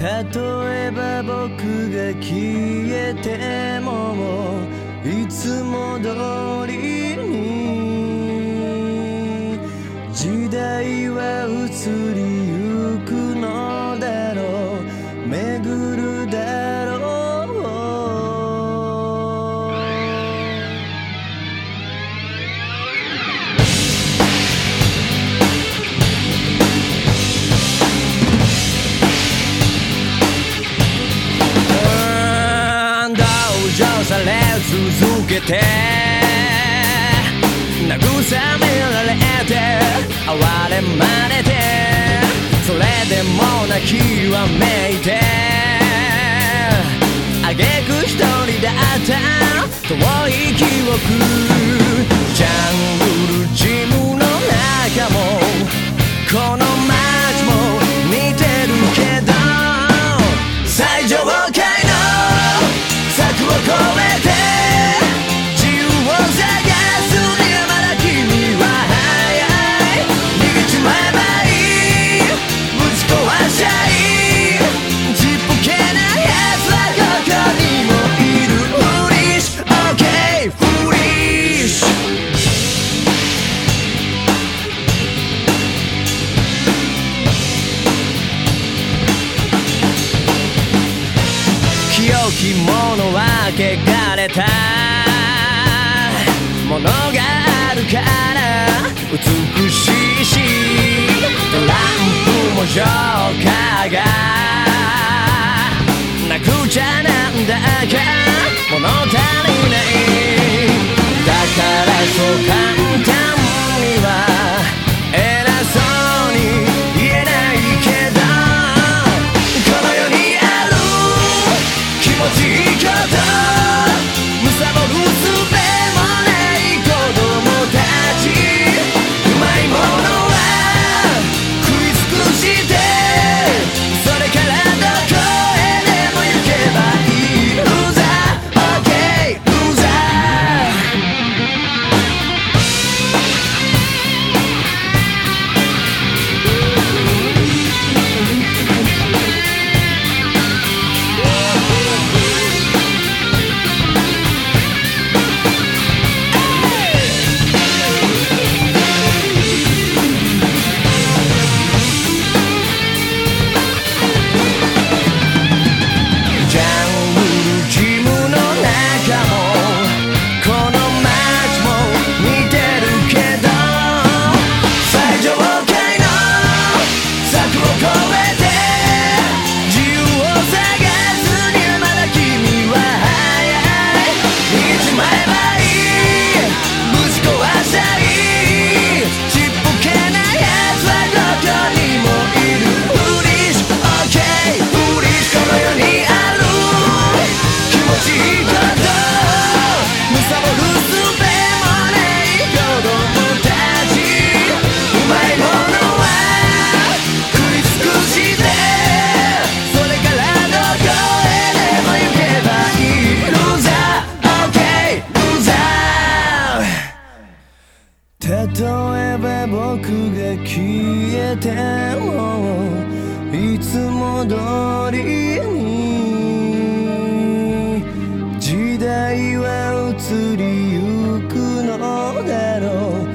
例えば僕が消えてもいつも通りけて。慰められて哀れまれて。それでも泣きわめいて。清きものは汚れた。ものがあるから美しい。しトランプもジョーカーが。泣くじゃなんだか。物足りない。だからそう考 grow cold 例えば僕が消えてもいつも通りに時代は移りゆくのだろう。